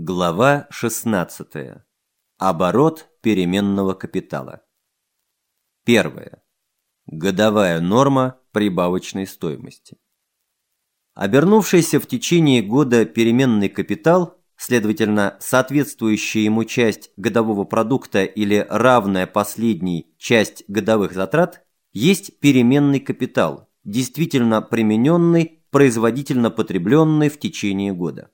Глава 16. Оборот переменного капитала. Первое. Годовая норма прибавочной стоимости. Обернувшийся в течение года переменный капитал, следовательно, соответствующая ему часть годового продукта или равная последней часть годовых затрат, есть переменный капитал, действительно примененный, производительно потребленный в течение года.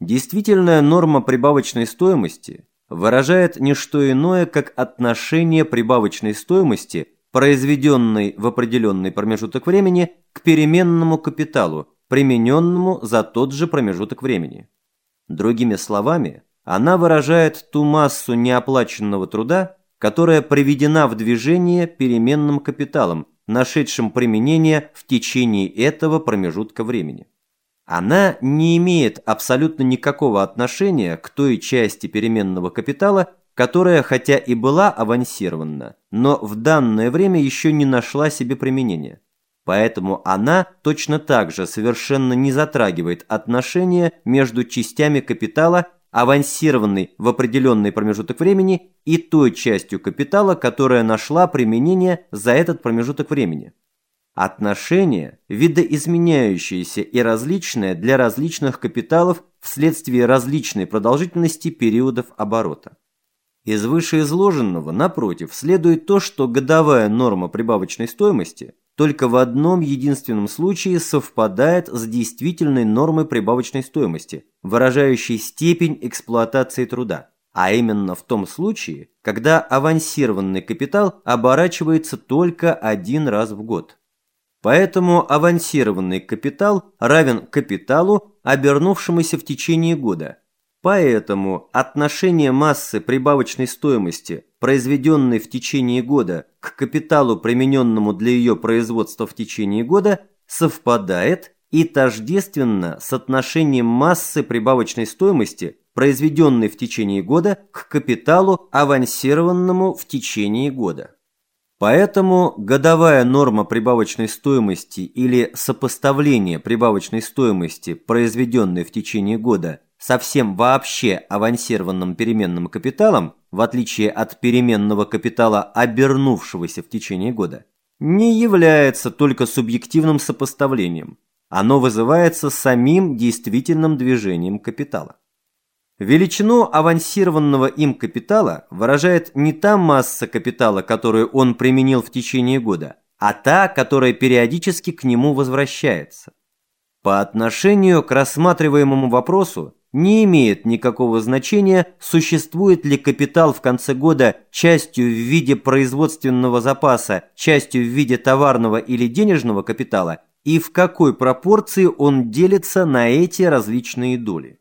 Действительная норма прибавочной стоимости выражает не что иное, как отношение прибавочной стоимости, произведенной в определенный промежуток времени, к переменному капиталу, примененному за тот же промежуток времени. Другими словами, она выражает ту массу неоплаченного труда, которая приведена в движение переменным капиталом, нашедшим применение в течение этого промежутка времени. Она не имеет абсолютно никакого отношения к той части переменного капитала, которая хотя и была авансирована, но в данное время еще не нашла себе применения. Поэтому она точно так же совершенно не затрагивает отношения между частями капитала, авансированной в определенный промежуток времени, и той частью капитала, которая нашла применение за этот промежуток времени. Отношения видоизменяющиеся и различные для различных капиталов вследствие различной продолжительности периодов оборота. Из вышеизложенного, напротив, следует то, что годовая норма прибавочной стоимости только в одном единственном случае совпадает с действительной нормой прибавочной стоимости, выражающей степень эксплуатации труда, а именно в том случае, когда авансированный капитал оборачивается только один раз в год. Поэтому авансированный капитал равен капиталу, обернувшемуся в течение года. Поэтому отношение массы прибавочной стоимости, произведенной в течение года, к капиталу, примененному для ее производства в течение года, совпадает и тождественно с отношением массы прибавочной стоимости, произведенной в течение года, к капиталу, авансированному в течение года. Поэтому годовая норма прибавочной стоимости или сопоставление прибавочной стоимости, произведенной в течение года, со всем вообще авансированным переменным капиталом, в отличие от переменного капитала, обернувшегося в течение года, не является только субъективным сопоставлением. Оно вызывается самим действительным движением капитала. Величину авансированного им капитала выражает не та масса капитала, которую он применил в течение года, а та, которая периодически к нему возвращается. По отношению к рассматриваемому вопросу не имеет никакого значения, существует ли капитал в конце года частью в виде производственного запаса, частью в виде товарного или денежного капитала и в какой пропорции он делится на эти различные доли.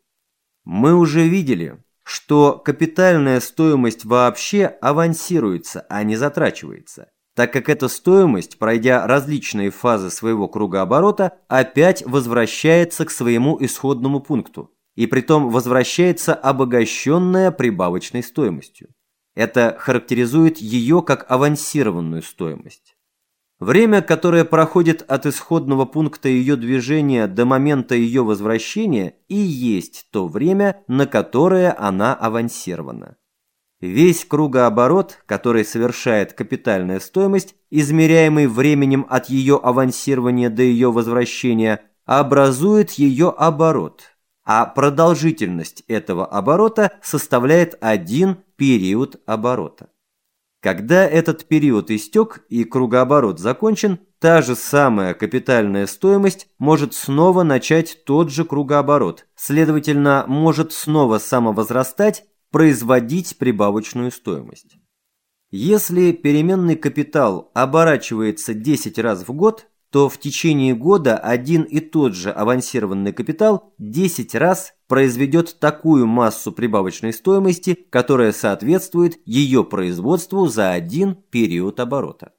Мы уже видели, что капитальная стоимость вообще авансируется, а не затрачивается, так как эта стоимость, пройдя различные фазы своего кругооборота, опять возвращается к своему исходному пункту, и притом возвращается обогащенная прибавочной стоимостью. Это характеризует ее как авансированную стоимость. Время, которое проходит от исходного пункта ее движения до момента ее возвращения, и есть то время, на которое она авансирована. Весь кругооборот, который совершает капитальная стоимость, измеряемый временем от ее авансирования до ее возвращения, образует ее оборот, а продолжительность этого оборота составляет один период оборота. Когда этот период истек и кругооборот закончен, та же самая капитальная стоимость может снова начать тот же кругооборот, следовательно, может снова самовозрастать, производить прибавочную стоимость. Если переменный капитал оборачивается 10 раз в год, то в течение года один и тот же авансированный капитал 10 раз произведет такую массу прибавочной стоимости, которая соответствует ее производству за один период оборота.